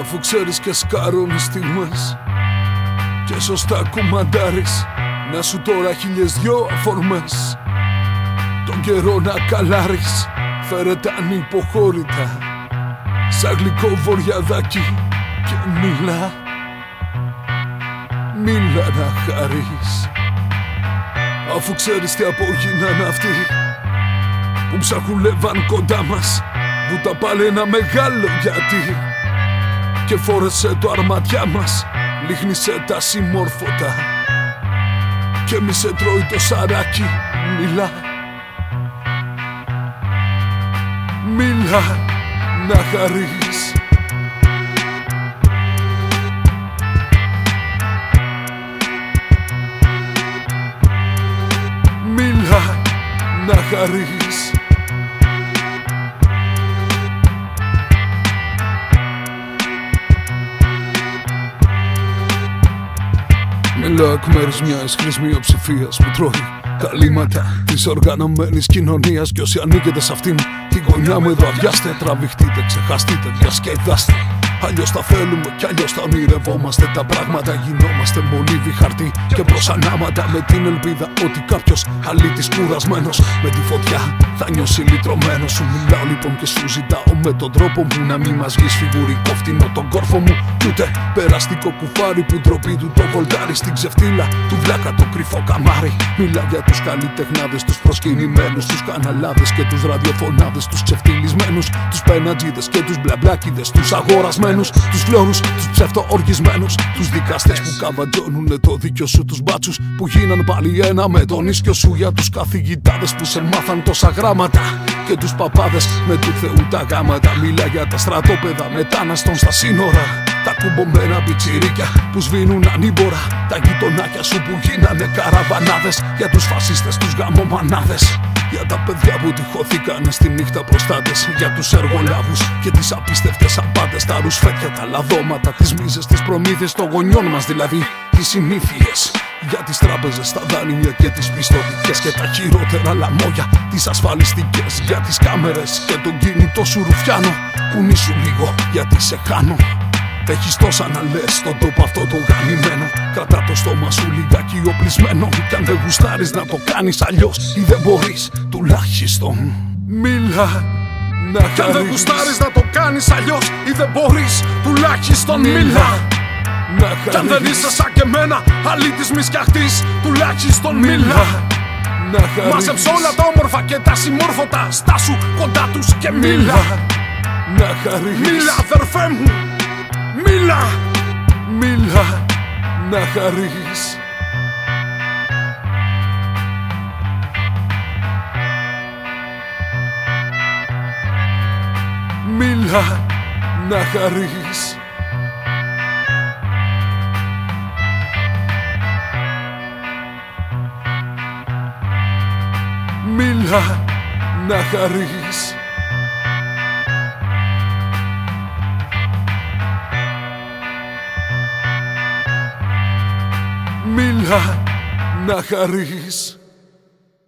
Αφού ξέρεις και σκάρωνες στιγμές Και σωστά κουμαντάρεις Να σου τώρα χίλιες δυο αφορμές. Τον καιρό να καλάρεις Φέρεται ανυποχώρητα Σαν γλυκό βοριαδάκι Και μίλα. Μίλα να χαρείς. Αφού ξέρεις τι απογίναν αυτοί Που ψαχουλεύαν κοντά μας Βούτα πάλι ένα μεγάλο γιατί Και φόρεσε το αρματιά μας. Λίχνησε τα συμμόρφωτα. Και μη σε τρώει το σαράκι. Μιλά Μιλά να χαρείς. Μιλά να χαρείς Μιλάω εκ μέρους μιας χρήσης ψηφίας που τρώει καλύματα της οργανωμένης κοινωνίας. Κι όσοι ανήκετε σε αυτήν την γωνιά μου εδώ αδειάστε, τραβηχτείτε, ξεχαστείτε, διασκεδάστε Αλλιώς τα θέλουμε κι αλλιώς τα ονειρευόμαστε. Τα πράγματα γινόμαστε μολύβι χαρτί και προσανάματα. Με την ελπίδα ότι κάποιος αλήτη κουρασμένος με τη φωτιά θα νιώσει λυτρωμένος. Σου μιλάω λοιπόν και σου ζητάω με τον τρόπο μου να μην μας βγεις φιγουρικό φτηνό τον κόρφο μου. Κι ούτε περαστικό κουφάρι που ντροπή του το βολτάρι στην ξεφτύλα του βλάκα το κρυφό καμάρι. Μιλά για τους καλλιτεχνάδες, τους προσκυνημένους, τους καναλάδες και τους ραδιοφωνάδες, τους ξεφτυλισμένους, τους πένατζίδε και τους μπλαμπλάκιδες, τους αγορασμένους τους τους φλόρου, τους ψευτοοργισμένους, τους δικαστές που καβατζώνουν το δίκιο σου, τους μπάτσους που γίναν πάλι ένα με τον ίσκιο σου για τους καθηγητάδες που σε μάθαν τόσα γράμματα και τους παπάδες με του Θεού τα γάματα. Μιλά για τα στρατόπεδα μετάναστον στα σύνορα. Τα κουμπωμένα πιτσιρίκια που σβήνουν ανήμπορα. Τα γειτονάκια σου που γίνανε καραβανάδες. Για τους φασίστες, τους γαμομανάδες. Για τα παιδιά που τυχωθήκαν στη νύχτα προστάτες. Για τους εργολάβους και τις απίστευτες απάτε. Τα ρουσφέτια, τα λαδώματα, τις μίζε, τις προμήθειες των γονιών μας δηλαδή. Τις συνήθειες για τις τράπεζες, τα δάνεια και τις πιστοτικές και τα χειρότερα λαμόγια. Τις ασφαλιστικές για τις κάμερες και τον κινητό σου ρουφιάνο. Κουνήσου λίγο γιατί σε χάνω. Έχεις τόσα να λες στον τόπο αυτό το γαμημένο. Κρατά το στόμα σου λιγάκι οπλισμένο. Κι αν δεν γουστάρεις να το κάνεις αλλιώς ή δεν μπορείς, τουλάχιστον μίλα να Κι αν δεν γουστάρεις να το κάνεις αλλιώς ή δεν μπορείς, τουλάχιστον μίλα. Να Κι αν δεν είσαι σαν και εμένα, αλήτη μη σκιαχτή, τουλάχιστον μίλα. Να Μάζεψε όλα τα όμορφα και τα συμμόρφωτα. Στάσου κοντά τους και μίλα. Να χαρείς Μίλα, αδερφέ μου. Μίλα. Μίλα. Να χαρείς Μίλα. Να χαρείς Μίλα να χαρείς Μίλα να χαρείς